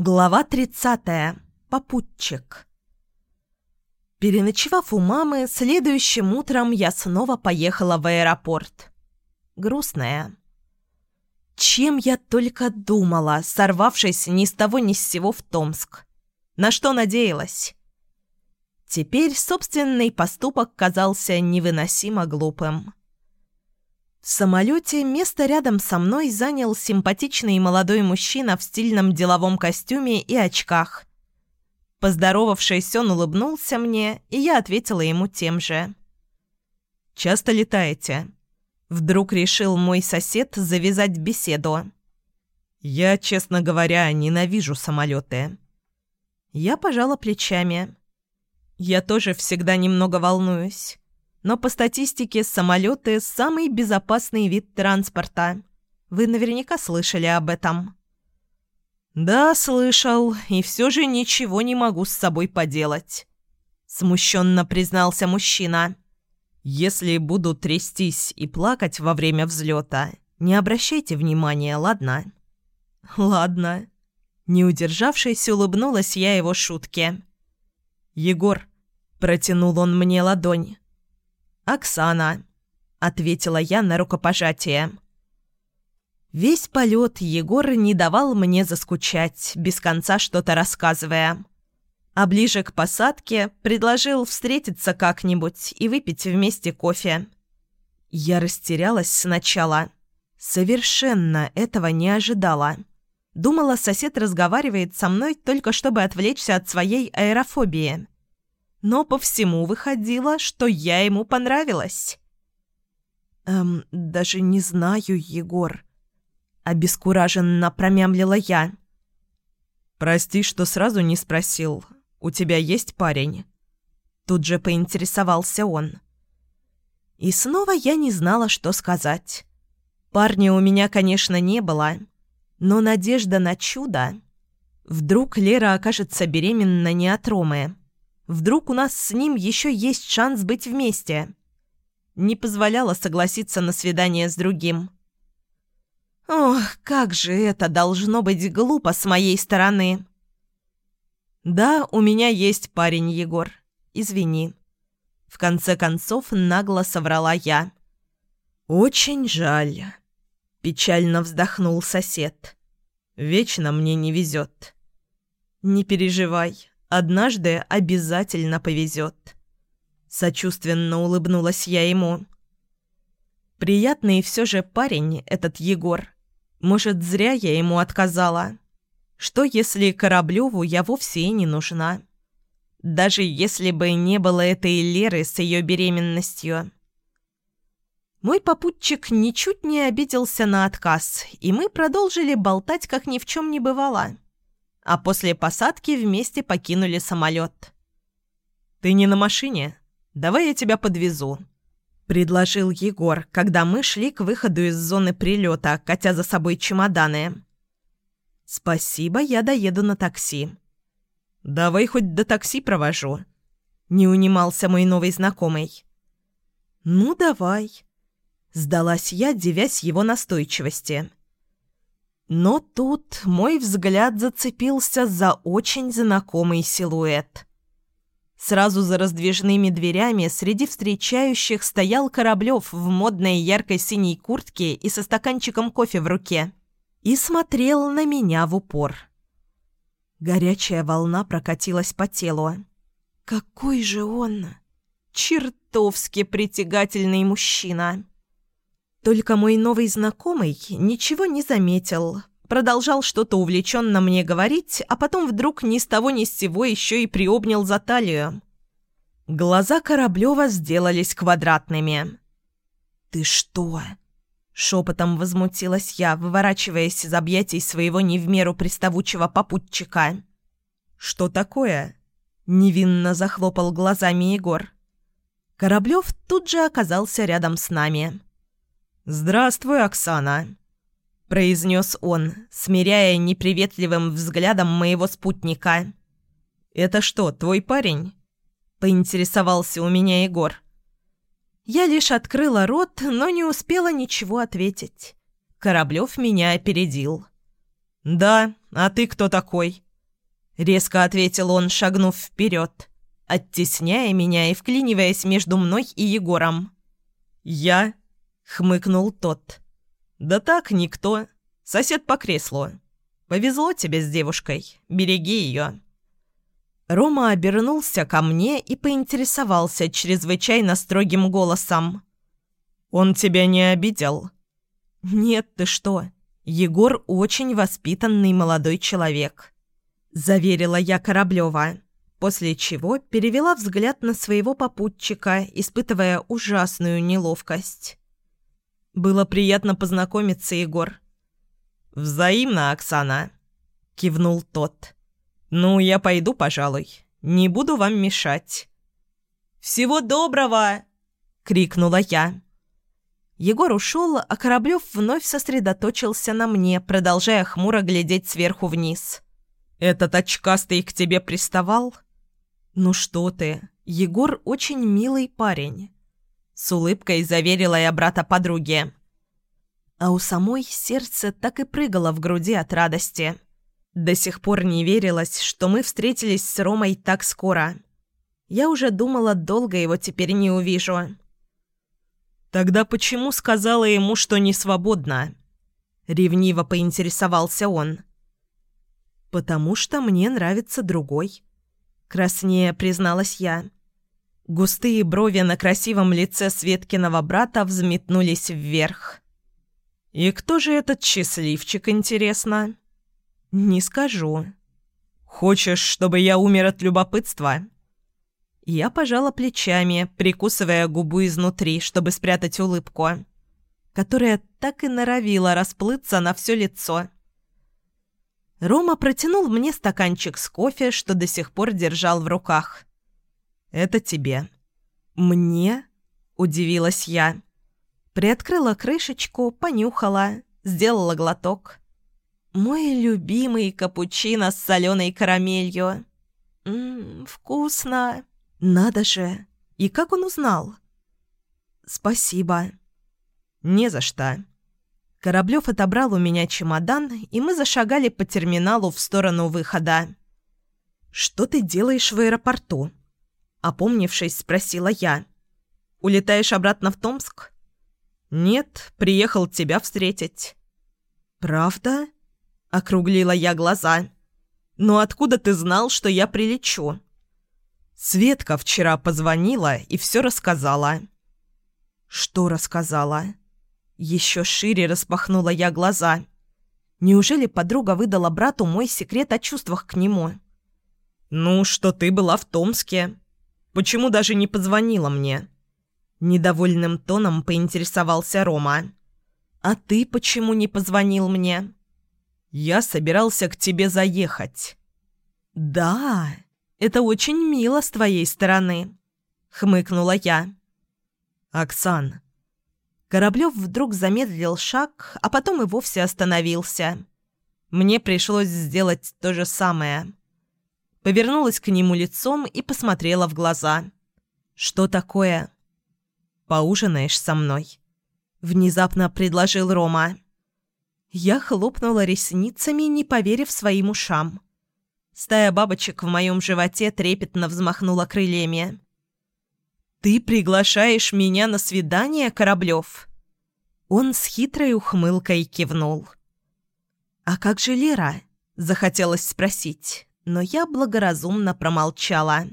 Глава 30. Попутчик. Переночевав у мамы, следующим утром я снова поехала в аэропорт. Грустная. Чем я только думала, сорвавшись ни с того ни с сего в Томск. На что надеялась? Теперь собственный поступок казался невыносимо глупым. В самолете место рядом со мной занял симпатичный молодой мужчина в стильном деловом костюме и очках. Поздоровавшись, он улыбнулся мне, и я ответила ему тем же. «Часто летаете?» Вдруг решил мой сосед завязать беседу. «Я, честно говоря, ненавижу самолеты». Я пожала плечами. «Я тоже всегда немного волнуюсь. Но по статистике самолеты – самый безопасный вид транспорта. Вы наверняка слышали об этом. «Да, слышал, и все же ничего не могу с собой поделать», – смущенно признался мужчина. «Если буду трястись и плакать во время взлета, не обращайте внимания, ладно?» «Ладно». Не удержавшись, улыбнулась я его шутке. «Егор», – протянул он мне ладонь, «Оксана», — ответила я на рукопожатие. Весь полет Егор не давал мне заскучать, без конца что-то рассказывая. А ближе к посадке предложил встретиться как-нибудь и выпить вместе кофе. Я растерялась сначала. Совершенно этого не ожидала. Думала, сосед разговаривает со мной только чтобы отвлечься от своей аэрофобии но по всему выходило, что я ему понравилась. «Эм, даже не знаю, Егор», — обескураженно промямлила я. «Прости, что сразу не спросил. У тебя есть парень?» Тут же поинтересовался он. И снова я не знала, что сказать. Парня у меня, конечно, не было, но надежда на чудо. Вдруг Лера окажется беременна не от Ромы. Вдруг у нас с ним еще есть шанс быть вместе. Не позволяла согласиться на свидание с другим. Ох, как же это должно быть глупо с моей стороны. Да, у меня есть парень, Егор. Извини. В конце концов нагло соврала я. Очень жаль. Печально вздохнул сосед. Вечно мне не везет. Не переживай. Однажды обязательно повезет. Сочувственно улыбнулась я ему. Приятный все же парень этот Егор. Может, зря я ему отказала. Что, если Кораблеву я вовсе и не нужна? Даже если бы не было этой Леры с ее беременностью. Мой попутчик ничуть не обиделся на отказ, и мы продолжили болтать, как ни в чем не бывало а после посадки вместе покинули самолет. «Ты не на машине? Давай я тебя подвезу», — предложил Егор, когда мы шли к выходу из зоны прилета, катя за собой чемоданы. «Спасибо, я доеду на такси». «Давай хоть до такси провожу», — не унимался мой новый знакомый. «Ну, давай», — сдалась я, девясь его настойчивости. Но тут мой взгляд зацепился за очень знакомый силуэт. Сразу за раздвижными дверями среди встречающих стоял Кораблев в модной яркой синей куртке и со стаканчиком кофе в руке и смотрел на меня в упор. Горячая волна прокатилась по телу. «Какой же он! Чертовски притягательный мужчина!» Только мой новый знакомый ничего не заметил. Продолжал что-то увлеченно мне говорить, а потом вдруг ни с того ни с сего еще и приобнял за талию. Глаза Кораблева сделались квадратными. «Ты что?» — шепотом возмутилась я, выворачиваясь из объятий своего не в меру приставучего попутчика. «Что такое?» — невинно захлопал глазами Егор. Кораблев тут же оказался рядом с нами. «Здравствуй, Оксана», — произнес он, смиряя неприветливым взглядом моего спутника. «Это что, твой парень?» — поинтересовался у меня Егор. Я лишь открыла рот, но не успела ничего ответить. Кораблев меня опередил. «Да, а ты кто такой?» Резко ответил он, шагнув вперед, оттесняя меня и вклиниваясь между мной и Егором. «Я?» — хмыкнул тот. «Да так, никто. Сосед по креслу. Повезло тебе с девушкой. Береги ее». Рома обернулся ко мне и поинтересовался чрезвычайно строгим голосом. «Он тебя не обидел?» «Нет, ты что? Егор очень воспитанный молодой человек», – заверила я Кораблёва, после чего перевела взгляд на своего попутчика, испытывая ужасную неловкость. «Было приятно познакомиться, Егор». «Взаимно, Оксана», – кивнул тот. «Ну, я пойду, пожалуй. Не буду вам мешать». «Всего доброго!» — крикнула я. Егор ушел, а Кораблев вновь сосредоточился на мне, продолжая хмуро глядеть сверху вниз. «Этот очкастый к тебе приставал?» «Ну что ты, Егор очень милый парень», — с улыбкой заверила я брата подруги. А у самой сердце так и прыгало в груди от радости. До сих пор не верилось, что мы встретились с Ромой так скоро. Я уже думала, долго его теперь не увижу. «Тогда почему сказала ему, что не свободна?» Ревниво поинтересовался он. «Потому что мне нравится другой», — краснее призналась я. Густые брови на красивом лице Светкиного брата взметнулись вверх. «И кто же этот счастливчик, интересно?» «Не скажу». «Хочешь, чтобы я умер от любопытства?» Я пожала плечами, прикусывая губу изнутри, чтобы спрятать улыбку, которая так и норовила расплыться на все лицо. Рома протянул мне стаканчик с кофе, что до сих пор держал в руках. «Это тебе». «Мне?» – удивилась я. Приоткрыла крышечку, понюхала, сделала глоток. Мой любимый капучино с соленой карамелью. Ммм, вкусно. Надо же. И как он узнал? Спасибо. Не за что. Кораблев отобрал у меня чемодан, и мы зашагали по терминалу в сторону выхода. «Что ты делаешь в аэропорту?» Опомнившись, спросила я. «Улетаешь обратно в Томск?» «Нет, приехал тебя встретить». «Правда?» — округлила я глаза. «Но откуда ты знал, что я прилечу?» Светка вчера позвонила и все рассказала. «Что рассказала?» Еще шире распахнула я глаза. Неужели подруга выдала брату мой секрет о чувствах к нему? «Ну, что ты была в Томске. Почему даже не позвонила мне?» Недовольным тоном поинтересовался Рома. «А ты почему не позвонил мне?» «Я собирался к тебе заехать». «Да, это очень мило с твоей стороны», — хмыкнула я. «Оксан». Кораблев вдруг замедлил шаг, а потом и вовсе остановился. Мне пришлось сделать то же самое. Повернулась к нему лицом и посмотрела в глаза. «Что такое?» «Поужинаешь со мной?» Внезапно предложил Рома. Я хлопнула ресницами, не поверив своим ушам. Стая бабочек в моем животе трепетно взмахнула крыльями. «Ты приглашаешь меня на свидание, Кораблев?» Он с хитрой ухмылкой кивнул. «А как же Лера?» – захотелось спросить, но я благоразумно промолчала.